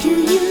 do you